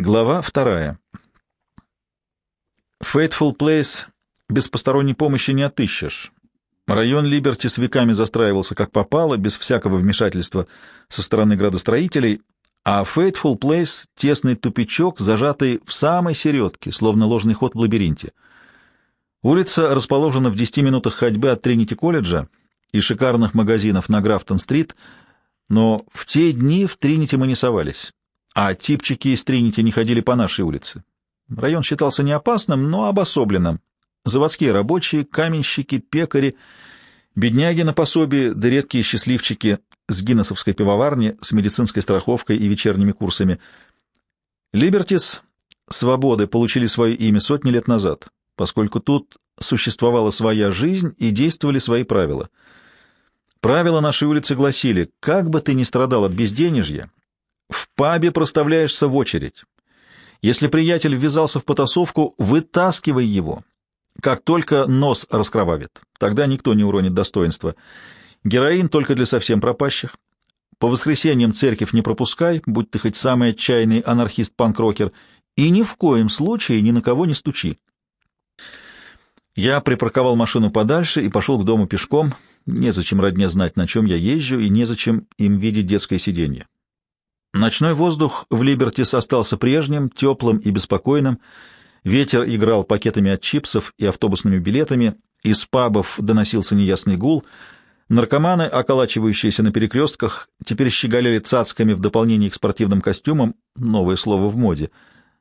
Глава вторая. Фейтфул Плейс без посторонней помощи не отыщешь. Район Либерти с веками застраивался как попало, без всякого вмешательства со стороны градостроителей, а Фейтфул Плейс — тесный тупичок, зажатый в самой середке, словно ложный ход в лабиринте. Улица расположена в 10 минутах ходьбы от Тринити-колледжа и шикарных магазинов на Графтон-стрит, но в те дни в Тринити мы не совались а типчики из Тринити не ходили по нашей улице. Район считался не опасным, но обособленным. Заводские рабочие, каменщики, пекари, бедняги на пособии, да редкие счастливчики с гиннесовской пивоварни, с медицинской страховкой и вечерними курсами. Либертис, свободы, получили свое имя сотни лет назад, поскольку тут существовала своя жизнь и действовали свои правила. Правила нашей улицы гласили, как бы ты ни страдал от безденежья, в пабе проставляешься в очередь. Если приятель ввязался в потасовку, вытаскивай его. Как только нос раскровавит, тогда никто не уронит достоинства. Героин только для совсем пропащих. По воскресеньям церковь не пропускай, будь ты хоть самый отчаянный анархист-панкрокер, и ни в коем случае ни на кого не стучи. Я припарковал машину подальше и пошел к дому пешком. Незачем родне знать, на чем я езжу, и незачем им видеть детское сиденье. Ночной воздух в Либертис остался прежним, теплым и беспокойным. Ветер играл пакетами от чипсов и автобусными билетами, из пабов доносился неясный гул. Наркоманы, околачивающиеся на перекрестках, теперь щеголяли цацками в дополнение к спортивным костюмам, новое слово в моде.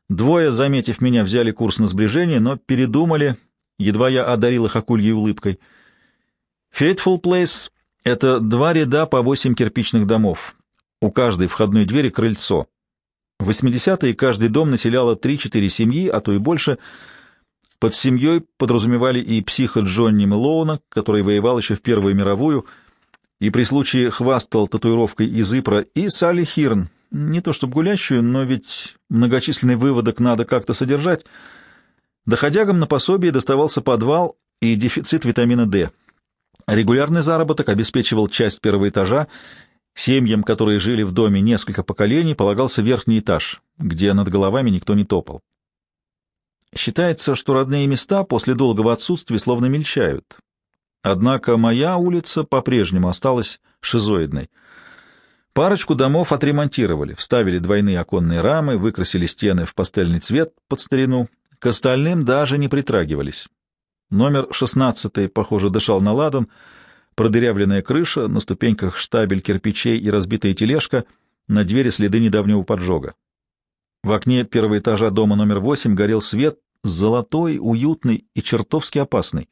Двое, заметив меня, взяли курс на сближение, но передумали, едва я одарил их акульей улыбкой. Фейтфул Плейс — это два ряда по восемь кирпичных домов, у каждой входной двери крыльцо. В 80-е каждый дом населяло 3-4 семьи, а то и больше. Под семьей подразумевали и психа Джонни Мэлоуна, который воевал еще в Первую мировую, и при случае хвастал татуировкой из Ипра, и Салли Хирн, не то чтобы гулящую, но ведь многочисленный выводок надо как-то содержать. Доходягам на пособие доставался подвал и дефицит витамина D. Регулярный заработок обеспечивал часть первого этажа Семьям, которые жили в доме несколько поколений, полагался верхний этаж, где над головами никто не топал. Считается, что родные места после долгого отсутствия словно мельчают. Однако моя улица по-прежнему осталась шизоидной. Парочку домов отремонтировали, вставили двойные оконные рамы, выкрасили стены в пастельный цвет под старину, к остальным даже не притрагивались. Номер шестнадцатый, похоже, дышал на ладан — продырявленная крыша, на ступеньках штабель кирпичей и разбитая тележка, на двери следы недавнего поджога. В окне первого этажа дома номер восемь горел свет, золотой, уютный и чертовски опасный.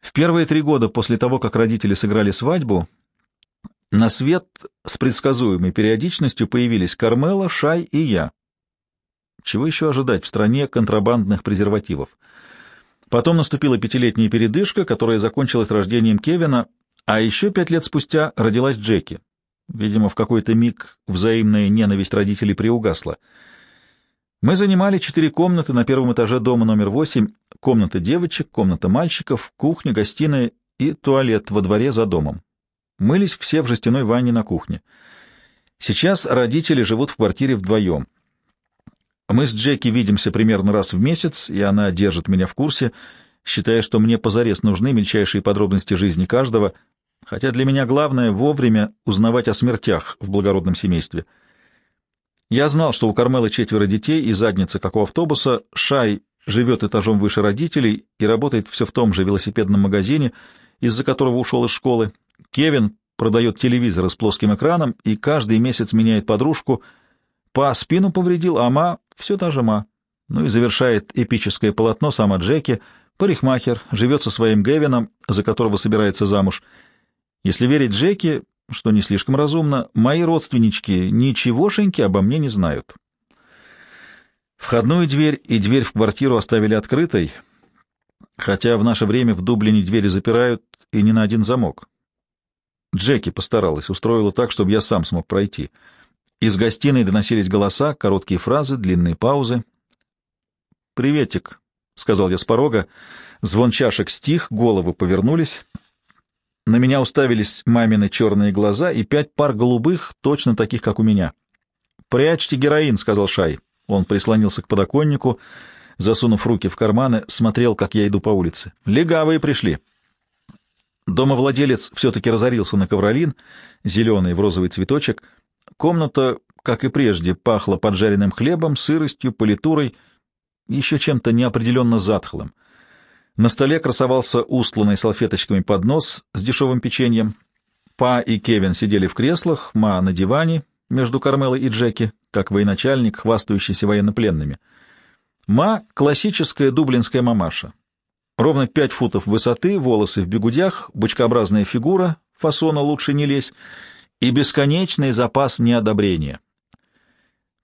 В первые три года после того, как родители сыграли свадьбу, на свет с предсказуемой периодичностью появились Кармела, Шай и я. Чего еще ожидать в стране контрабандных презервативов? Потом наступила пятилетняя передышка, которая закончилась рождением Кевина, а еще пять лет спустя родилась Джеки. Видимо, в какой-то миг взаимная ненависть родителей приугасла. Мы занимали четыре комнаты на первом этаже дома номер восемь, комната девочек, комната мальчиков, кухня, гостиная и туалет во дворе за домом. Мылись все в жестяной ванне на кухне. Сейчас родители живут в квартире вдвоем — мы с Джеки видимся примерно раз в месяц, и она держит меня в курсе, считая, что мне позарез нужны мельчайшие подробности жизни каждого, хотя для меня главное — вовремя узнавать о смертях в благородном семействе. Я знал, что у Кармелы четверо детей и задница, как у автобуса, Шай живет этажом выше родителей и работает все в том же велосипедном магазине, из-за которого ушел из школы. Кевин продает телевизоры с плоским экраном и каждый месяц меняет подружку — Па спину повредил, а Ма — все та же Ма. Ну и завершает эпическое полотно сама Джеки. Парикмахер живет со своим Гевином, за которого собирается замуж. Если верить Джеки, что не слишком разумно, мои родственнички ничегошеньки обо мне не знают. Входную дверь и дверь в квартиру оставили открытой, хотя в наше время в Дублине двери запирают и не на один замок. Джеки постаралась, устроила так, чтобы я сам смог пройти — из гостиной доносились голоса, короткие фразы, длинные паузы. «Приветик», — сказал я с порога. Звон чашек стих, головы повернулись. На меня уставились мамины черные глаза и пять пар голубых, точно таких, как у меня. «Прячьте героин», — сказал Шай. Он прислонился к подоконнику, засунув руки в карманы, смотрел, как я иду по улице. «Легавые пришли». Домовладелец все-таки разорился на ковролин, зеленый в розовый цветочек. Комната, как и прежде, пахла поджаренным хлебом, сыростью, политурой, еще чем-то неопределенно затхлым. На столе красовался устланный салфеточками поднос с дешевым печеньем. Па и Кевин сидели в креслах, Ма на диване между Кармелой и Джеки, как военачальник, хвастающийся военнопленными. Ма — классическая дублинская мамаша. Ровно пять футов высоты, волосы в бегудях, бочкообразная фигура, фасона лучше не лезь, и бесконечный запас неодобрения.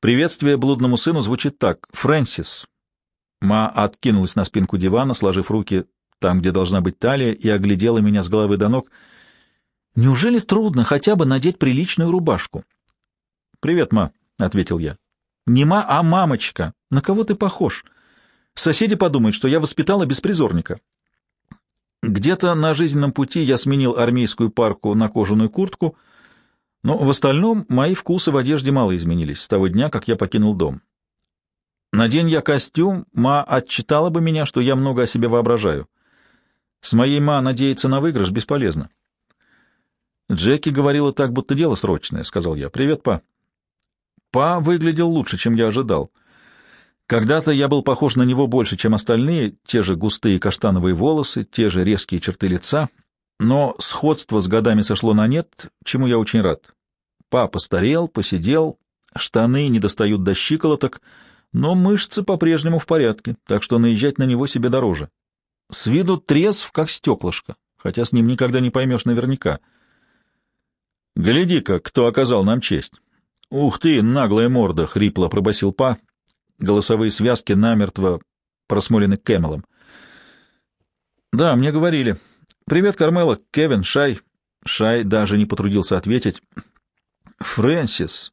Приветствие блудному сыну звучит так. «Фрэнсис». Ма откинулась на спинку дивана, сложив руки там, где должна быть талия, и оглядела меня с головы до ног. «Неужели трудно хотя бы надеть приличную рубашку?» «Привет, Ма», — ответил я. «Не Ма, а мамочка. На кого ты похож?» Соседи подумают, что я воспитала беспризорника. Где-то на жизненном пути я сменил армейскую парку на кожаную куртку, но в остальном мои вкусы в одежде мало изменились с того дня, как я покинул дом. Надень я костюм, ма отчитала бы меня, что я много о себе воображаю. С моей ма надеяться на выигрыш бесполезно. Джеки говорила так, будто дело срочное, — сказал я. — Привет, па. Па выглядел лучше, чем я ожидал. — когда-то я был похож на него больше, чем остальные, те же густые каштановые волосы, те же резкие черты лица, но сходство с годами сошло на нет, чему я очень рад. Папа старел, посидел, штаны не достают до щиколоток, но мышцы по-прежнему в порядке, так что наезжать на него себе дороже. С виду трезв, как стеклышко, хотя с ним никогда не поймешь наверняка. «Гляди-ка, кто оказал нам честь!» «Ух ты, наглая морда!» — хрипло пробасил Па, Голосовые связки намертво просмолены Кэмелом. «Да, мне говорили. Привет, Кармела, Кевин, Шай». Шай даже не потрудился ответить. «Фрэнсис».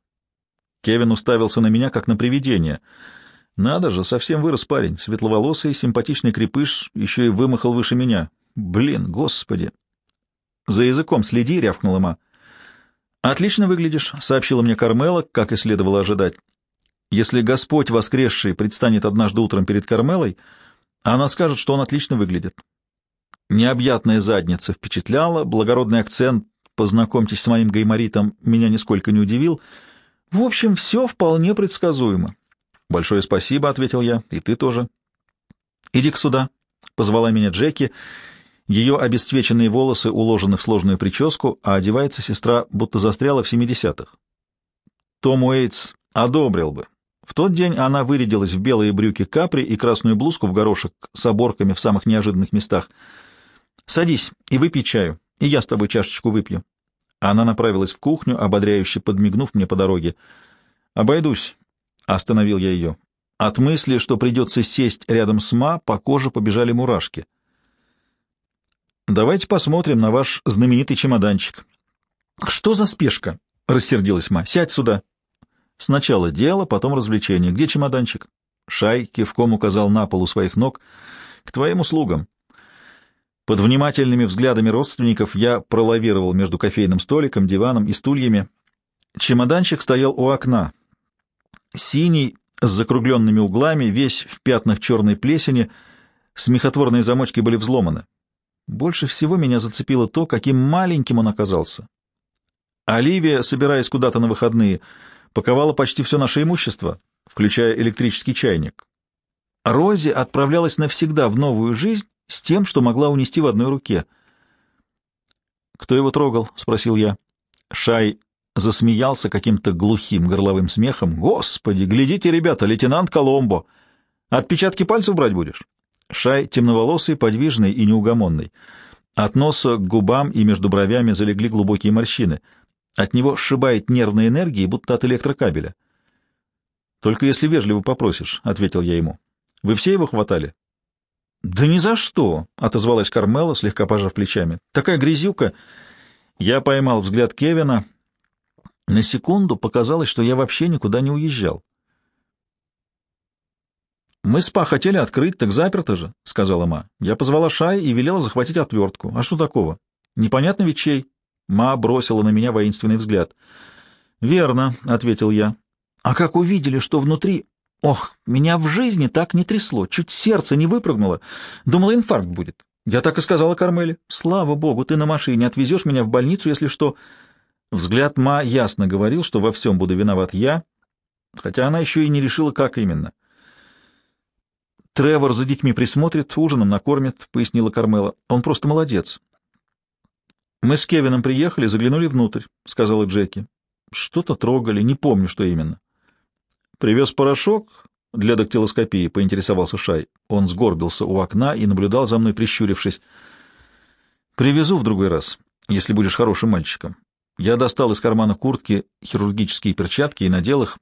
Кевин уставился на меня, как на привидение. «Надо же, совсем вырос парень, светловолосый, симпатичный крепыш, еще и вымахал выше меня. Блин, господи!» «За языком следи», — рявкнула ма. «Отлично выглядишь», — сообщила мне Кармела, как и следовало ожидать. Если Господь воскресший предстанет однажды утром перед Кармелой, она скажет, что он отлично выглядит. Необъятная задница впечатляла, благородный акцент «познакомьтесь с моим гайморитом» меня нисколько не удивил. В общем, все вполне предсказуемо. «Большое спасибо», — ответил я, — «и ты тоже». «Иди-ка сюда», — позвала меня Джеки. Ее обесцвеченные волосы уложены в сложную прическу, а одевается сестра, будто застряла в семидесятых. Том Уэйтс одобрил бы, в тот день она вырядилась в белые брюки капри и красную блузку в горошек с оборками в самых неожиданных местах. «Садись и выпей чаю, и я с тобой чашечку выпью». Она направилась в кухню, ободряюще подмигнув мне по дороге. «Обойдусь», — остановил я ее. От мысли, что придется сесть рядом с Ма, по коже побежали мурашки. «Давайте посмотрим на ваш знаменитый чемоданчик». «Что за спешка?» — рассердилась Ма. «Сядь сюда». Сначала дело, потом развлечение. Где чемоданчик? Шай кивком указал на пол у своих ног. К твоим услугам. Под внимательными взглядами родственников я пролавировал между кофейным столиком, диваном и стульями. Чемоданчик стоял у окна. Синий, с закругленными углами, весь в пятнах черной плесени, смехотворные замочки были взломаны. Больше всего меня зацепило то, каким маленьким он оказался. Оливия, собираясь куда-то на выходные, — паковала почти все наше имущество, включая электрический чайник. Рози отправлялась навсегда в новую жизнь с тем, что могла унести в одной руке. «Кто его трогал?» — спросил я. Шай засмеялся каким-то глухим горловым смехом. «Господи, глядите, ребята, лейтенант Коломбо! Отпечатки пальцев брать будешь?» Шай темноволосый, подвижный и неугомонный. От носа к губам и между бровями залегли глубокие морщины — от него сшибает нервной энергией, будто от электрокабеля. «Только если вежливо попросишь», — ответил я ему. «Вы все его хватали?» «Да ни за что!» — отозвалась Кармела, слегка пожав плечами. «Такая грязюка!» Я поймал взгляд Кевина. На секунду показалось, что я вообще никуда не уезжал. «Мы спа хотели открыть, так заперто же», — сказала Ма. «Я позвала Шай и велела захватить отвертку. А что такого? Непонятно ведь чей?» Ма бросила на меня воинственный взгляд. «Верно», — ответил я. А как увидели, что внутри... Ох, меня в жизни так не трясло, чуть сердце не выпрыгнуло. Думала, инфаркт будет. Я так и сказала Кармеле. Слава богу, ты на машине отвезешь меня в больницу, если что. Взгляд Ма ясно говорил, что во всем буду виноват я, хотя она еще и не решила, как именно. Тревор за детьми присмотрит, ужином накормит, — пояснила Кармела. Он просто молодец. Мы с Кевином приехали, заглянули внутрь, — сказала Джеки. Что-то трогали, не помню, что именно. Привез порошок для дактилоскопии, — поинтересовался Шай. Он сгорбился у окна и наблюдал за мной, прищурившись. Привезу в другой раз, если будешь хорошим мальчиком. Я достал из кармана куртки хирургические перчатки и надел их.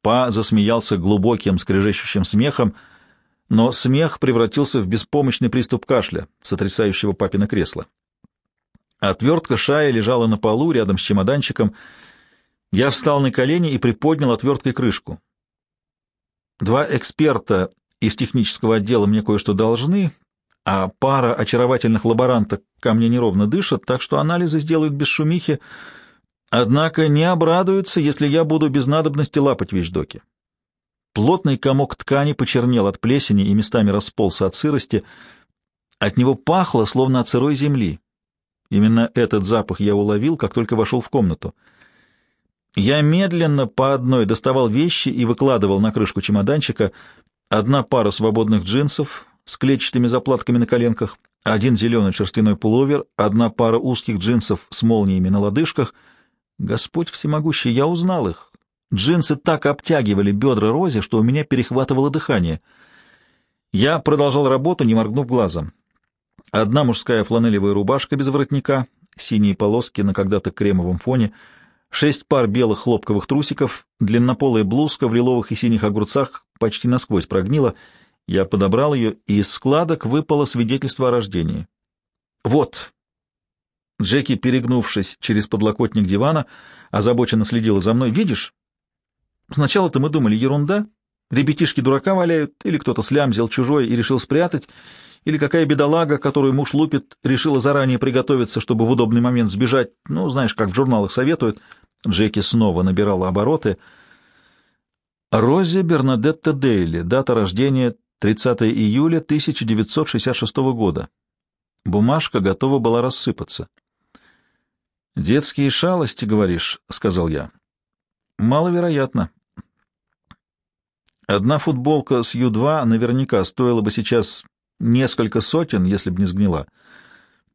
Па засмеялся глубоким, скрежещущим смехом — но смех превратился в беспомощный приступ кашля, сотрясающего папино кресло. Отвертка шая лежала на полу рядом с чемоданчиком. Я встал на колени и приподнял отверткой крышку. Два эксперта из технического отдела мне кое-что должны, а пара очаровательных лаборанток ко мне неровно дышат, так что анализы сделают без шумихи, однако не обрадуются, если я буду без надобности лапать вещдоки. Плотный комок ткани почернел от плесени и местами расползся от сырости. От него пахло, словно от сырой земли. Именно этот запах я уловил, как только вошел в комнату. Я медленно по одной доставал вещи и выкладывал на крышку чемоданчика одна пара свободных джинсов с клетчатыми заплатками на коленках, один зеленый шерстяной пуловер, одна пара узких джинсов с молниями на лодыжках. Господь всемогущий, я узнал их. Джинсы так обтягивали бедра Рози, что у меня перехватывало дыхание. Я продолжал работу, не моргнув глазом. Одна мужская фланелевая рубашка без воротника, синие полоски на когда-то кремовом фоне, шесть пар белых хлопковых трусиков, длиннополая блузка в лиловых и синих огурцах почти насквозь прогнила. Я подобрал ее, и из складок выпало свидетельство о рождении. «Вот!» Джеки, перегнувшись через подлокотник дивана, озабоченно следила за мной. «Видишь?» Сначала-то мы думали, ерунда. Ребятишки дурака валяют, или кто-то слямзил чужой и решил спрятать, или какая бедолага, которую муж лупит, решила заранее приготовиться, чтобы в удобный момент сбежать. Ну, знаешь, как в журналах советуют. Джеки снова набирала обороты. Рози Бернадетта Дейли, дата рождения 30 июля 1966 года. Бумажка готова была рассыпаться. «Детские шалости, говоришь», — сказал я. «Маловероятно. Одна футболка с Ю-2 наверняка стоила бы сейчас несколько сотен, если бы не сгнила.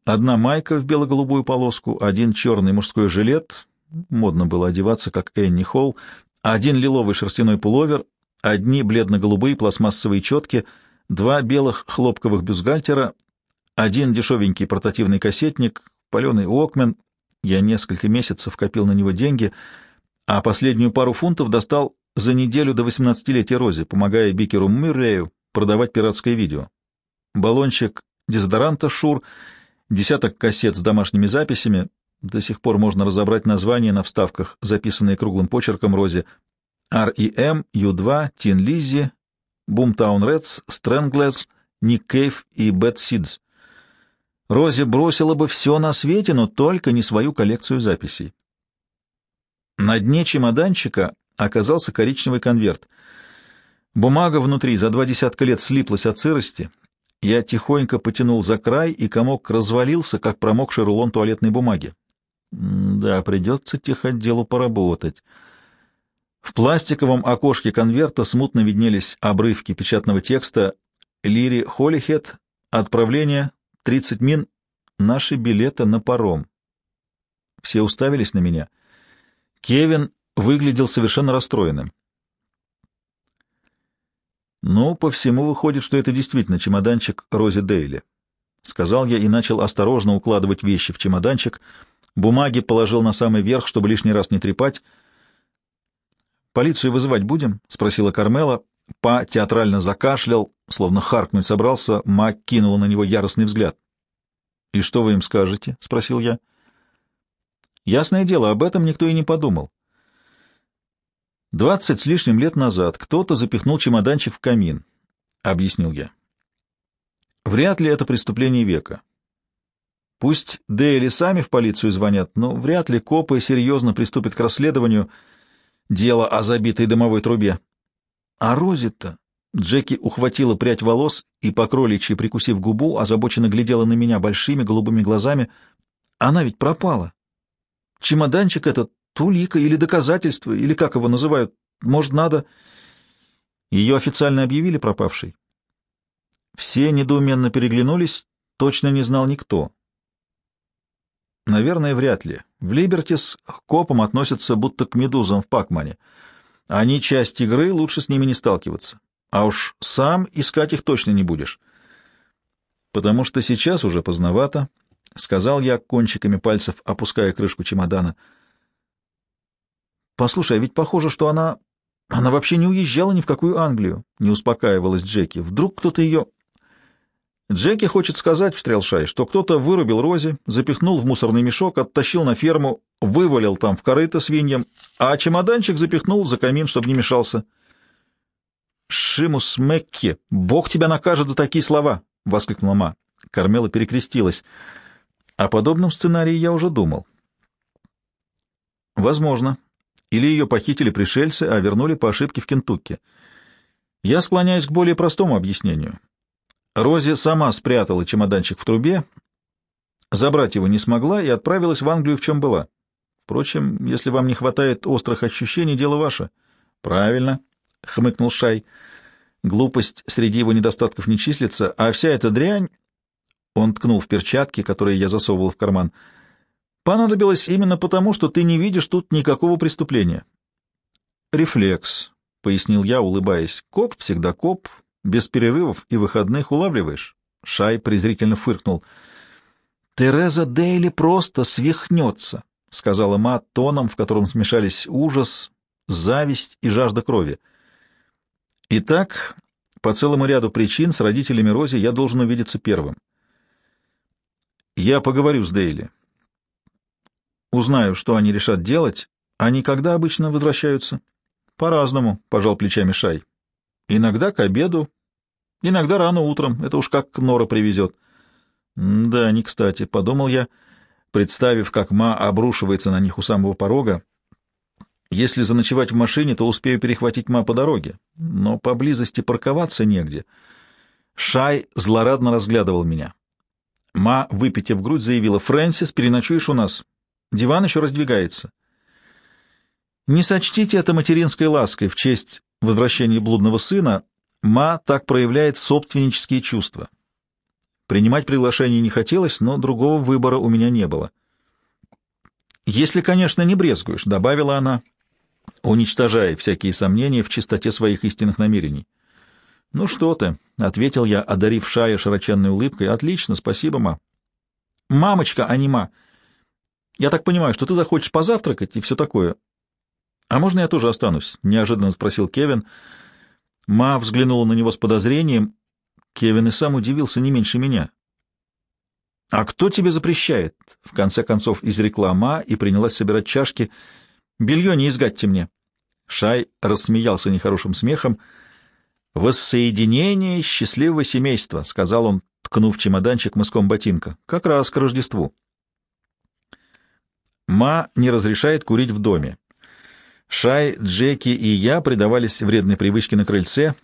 Одна майка в бело-голубую полоску, один черный мужской жилет, модно было одеваться, как Энни Холл, один лиловый шерстяной пуловер, одни бледно-голубые пластмассовые четки, два белых хлопковых бюстгальтера, один дешевенький портативный кассетник, паленый Уокмен, я несколько месяцев копил на него деньги, а последнюю пару фунтов достал за неделю до 18-летия Рози, помогая Бикеру Мюррею продавать пиратское видео. Баллончик дезодоранта «Шур», десяток кассет с домашними записями, до сих пор можно разобрать названия на вставках, записанные круглым почерком Рози, R.E.M., U2, Тин Лиззи, Бумтаун Редс, Стрэнглерс, Ник Кейв и Бет Сидс. Рози бросила бы все на свете, но только не свою коллекцию записей. На дне чемоданчика оказался коричневый конверт. Бумага внутри за два десятка лет слиплась от сырости. Я тихонько потянул за край, и комок развалился, как промокший рулон туалетной бумаги. Да, придется техотделу поработать. В пластиковом окошке конверта смутно виднелись обрывки печатного текста «Лири Холлихет. Отправление. 30 мин. Наши билеты на паром». Все уставились на меня. Кевин выглядел совершенно расстроенным. «Ну, по всему выходит, что это действительно чемоданчик Рози Дейли», — сказал я и начал осторожно укладывать вещи в чемоданчик. Бумаги положил на самый верх, чтобы лишний раз не трепать. «Полицию вызывать будем?» — спросила Кармела. Па театрально закашлял, словно харкнуть собрался. Мак кинула на него яростный взгляд. «И что вы им скажете?» — спросил я. «Ясное дело, об этом никто и не подумал. Двадцать с лишним лет назад кто-то запихнул чемоданчик в камин, — объяснил я. Вряд ли это преступление века. Пусть Дейли сами в полицию звонят, но вряд ли копы серьезно приступят к расследованию. дело о забитой дымовой трубе. А Рози-то... Джеки ухватила прядь волос и, по кроличьи прикусив губу, озабоченно глядела на меня большими голубыми глазами. Она ведь пропала. Чемоданчик этот — тулика или доказательство, или как его называют. Может, надо... Ее официально объявили пропавшей? Все недоуменно переглянулись, точно не знал никто. Наверное, вряд ли. В Либертис к копам относятся будто к медузам в Пакмане. Они часть игры, лучше с ними не сталкиваться. А уж сам искать их точно не будешь. Потому что сейчас уже поздновато, — сказал я кончиками пальцев, опуская крышку чемодана. Послушай, а ведь похоже, что она... Она вообще не уезжала ни в какую Англию, — не успокаивалась Джеки. Вдруг кто-то ее... Джеки хочет сказать, — встрял Шай, — что кто-то вырубил Рози, запихнул в мусорный мешок, оттащил на ферму, вывалил там в корыто свиньям, а чемоданчик запихнул за камин, чтобы не мешался. — Шимус Мекки, бог тебя накажет за такие слова! — воскликнула Ма. Кармела перекрестилась. О подобном сценарии я уже думал. — Возможно. Или ее похитили пришельцы, а вернули по ошибке в Кентукки. Я склоняюсь к более простому объяснению. Рози сама спрятала чемоданчик в трубе, забрать его не смогла и отправилась в Англию, в чем была. Впрочем, если вам не хватает острых ощущений, дело ваше. — Правильно, — хмыкнул Шай. Глупость среди его недостатков не числится, а вся эта дрянь... Он ткнул в перчатки, которые я засовывал в карман. Понадобилось именно потому, что ты не видишь тут никакого преступления. — Рефлекс, — пояснил я, улыбаясь. — Коп всегда коп, без перерывов и выходных улавливаешь? Шай презрительно фыркнул. Тереза Дейли просто свихнется, — сказала Ма тоном, в котором смешались ужас, зависть и жажда крови. Итак, по целому ряду причин с родителями Рози я должен увидеться первым. Я поговорю с Дейли. Узнаю, что они решат делать. Они когда обычно возвращаются? По-разному, — пожал плечами Шай. Иногда к обеду, Иногда рано утром, это уж как Нора привезет. Да, не кстати, — подумал я, представив, как Ма обрушивается на них у самого порога. Если заночевать в машине, то успею перехватить Ма по дороге, но поблизости парковаться негде. Шай злорадно разглядывал меня. Ма, выпитив грудь, заявила, «Фрэнсис, переночуешь у нас. Диван еще раздвигается». Не сочтите это материнской лаской в честь возвращения блудного сына, Ма так проявляет собственнические чувства. Принимать приглашение не хотелось, но другого выбора у меня не было. «Если, конечно, не брезгуешь», — добавила она, уничтожая всякие сомнения в чистоте своих истинных намерений. «Ну что ты», — ответил я, одарив Шая широченной улыбкой. «Отлично, спасибо, ма». «Мамочка, а не ма. Я так понимаю, что ты захочешь позавтракать и все такое». «А можно я тоже останусь?» — неожиданно спросил Кевин. «Кевин». Ма взглянула на него с подозрением. Кевин и сам удивился не меньше меня. «А кто тебе запрещает?» — в конце концов изрекла Ма и принялась собирать чашки. «Белье не изгадьте мне». Шай рассмеялся нехорошим смехом. «Воссоединение счастливого семейства», — сказал он, ткнув чемоданчик мыском ботинка. «Как раз к Рождеству». Ма не разрешает курить в доме. Шай, Джеки и я предавались вредной привычке на крыльце.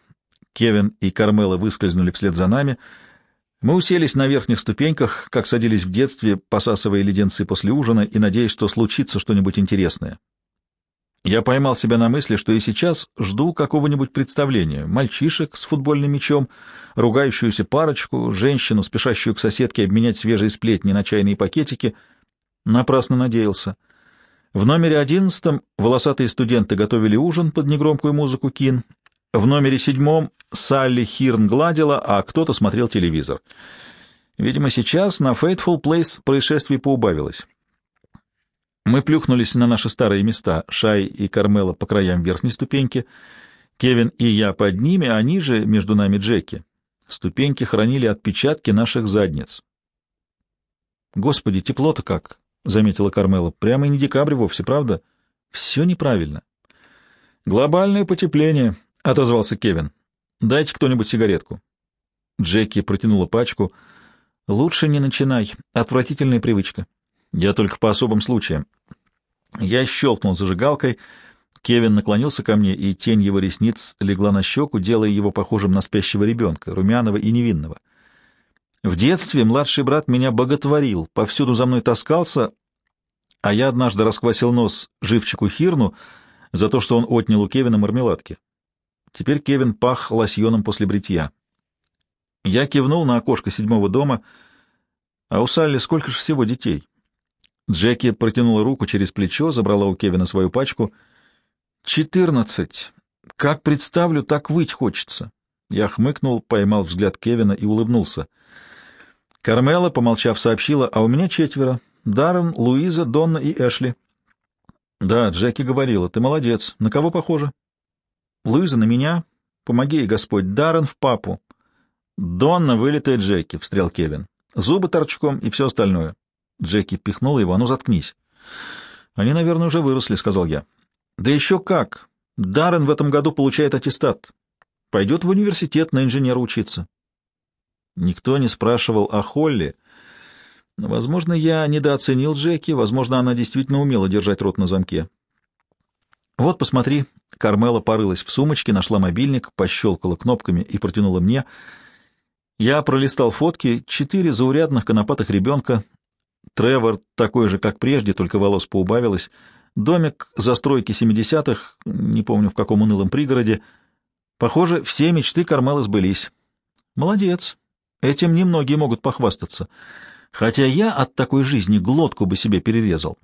Кевин и Кармела выскользнули вслед за нами. Мы уселись на верхних ступеньках, как садились в детстве, посасывая леденцы после ужина и надеясь, что случится что-нибудь интересное. Я поймал себя на мысли, что и сейчас жду какого-нибудь представления. Мальчишек с футбольным мячом, ругающуюся парочку, женщину, спешащую к соседке обменять свежие сплетни на чайные пакетики. Напрасно надеялся. В номере одиннадцатом волосатые студенты готовили ужин под негромкую музыку Кин. В номере седьмом Салли Хирн гладила, а кто-то смотрел телевизор. Видимо, сейчас на Фейтфул Плейс происшествий поубавилось. Мы плюхнулись на наши старые места, Шай и Кармела по краям верхней ступеньки, Кевин и я под ними, а ниже между нами Джеки. Ступеньки хранили отпечатки наших задниц. Господи, тепло-то как! — заметила Кармела. — Прямо и не декабрь вовсе, правда? — Все неправильно. — Глобальное потепление, — отозвался Кевин. — Дайте кто-нибудь сигаретку. Джеки протянула пачку. — Лучше не начинай. Отвратительная привычка. Я только по особым случаям. Я щелкнул зажигалкой. Кевин наклонился ко мне, и тень его ресниц легла на щеку, делая его похожим на спящего ребенка, румяного и невинного. В детстве младший брат меня боготворил, повсюду за мной таскался, а я однажды расквасил нос живчику Хирну за то, что он отнял у Кевина мармеладки. Теперь Кевин пах лосьоном после бритья. Я кивнул на окошко седьмого дома. А у Салли сколько же всего детей? Джеки протянула руку через плечо, забрала у Кевина свою пачку. «Четырнадцать. Как представлю, так выть хочется». Я хмыкнул, поймал взгляд Кевина и улыбнулся. Кармела, помолчав, сообщила, а у меня четверо. Даррен, Луиза, Донна и Эшли. Да, Джеки говорила, ты молодец. На кого похоже? Луиза на меня. Помоги ей, Господь. Даррен в папу. Донна вылитая Джеки, встрял Кевин. Зубы торчком и все остальное. Джеки пихнула его. А ну, заткнись. Они, наверное, уже выросли, сказал я. Да еще как. Даррен в этом году получает аттестат. Пойдет в университет на инженера учиться. Никто не спрашивал о Холли. Возможно, я недооценил Джеки, возможно, она действительно умела держать рот на замке. Вот, посмотри. Кармела порылась в сумочке, нашла мобильник, пощелкала кнопками и протянула мне. Я пролистал фотки. Четыре заурядных конопатых ребенка. Тревор такой же, как прежде, только волос поубавилось. Домик застройки семидесятых, не помню в каком унылом пригороде. Похоже, все мечты Кармелы сбылись. Молодец. Этим немногие могут похвастаться. Хотя я от такой жизни глотку бы себе перерезал.